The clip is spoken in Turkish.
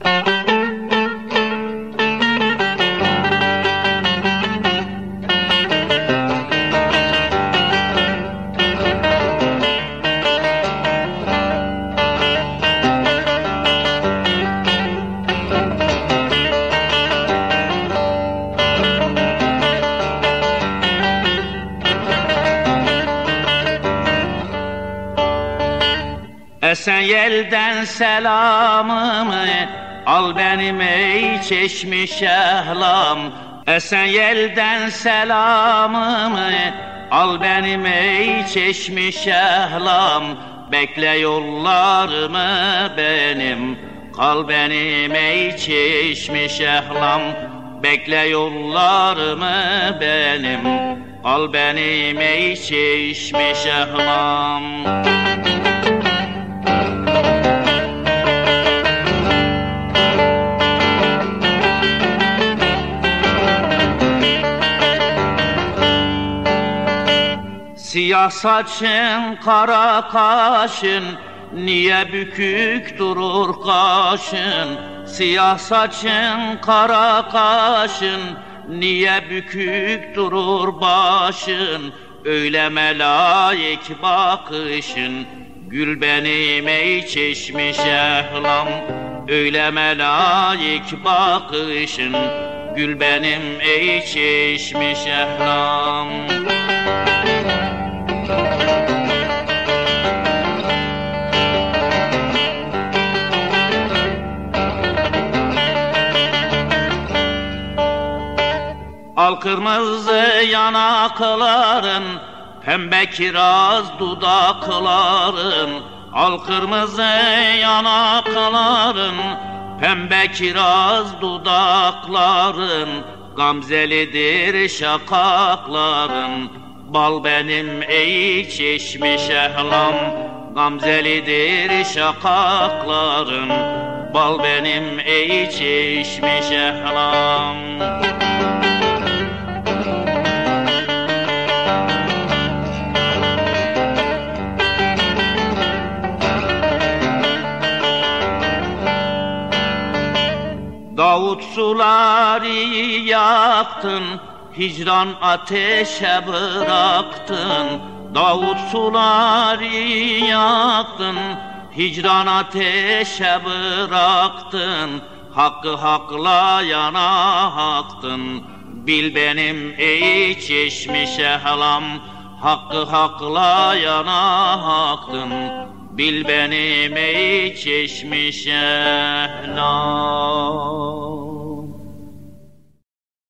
you Esen yelden selamımı Al benim ey çeşmi şehlam Esen yelden selamımı Al benim ey çeşmi şehlam Bekle yollarımı benim Kal benim ey çeşmi şehlam Bekle yollarımı benim Al benim ey çeşmi şehlam Siyah saçın, kara kaşın, niye bükük durur kaşın? Siyah saçın, kara kaşın, niye bükük durur başın? Öyle melayik bakışın, gül benim ey çeşmi şehlam. Öyle melayik bakışın, gül benim ey çeşmi şehlam. Al kırmızı yanakların, pembe kiraz dudakların. Al kırmızı yanakların, pembe kiraz dudakların. Gamzelidir şakakların, bal benim ey çeşmi şehlam. Gamzelidir şakakların, bal benim ey çeşmi şehlam. Davut suları yaktın, hicran ateşe bıraktın. Davut suları yaktın, hicran ateşe bıraktın. Hakkı hakla yana haktın, bil benim ey çeşmi şehlam. Hakkı hakla yana haktın, bil benim ey çeşmi şehlam.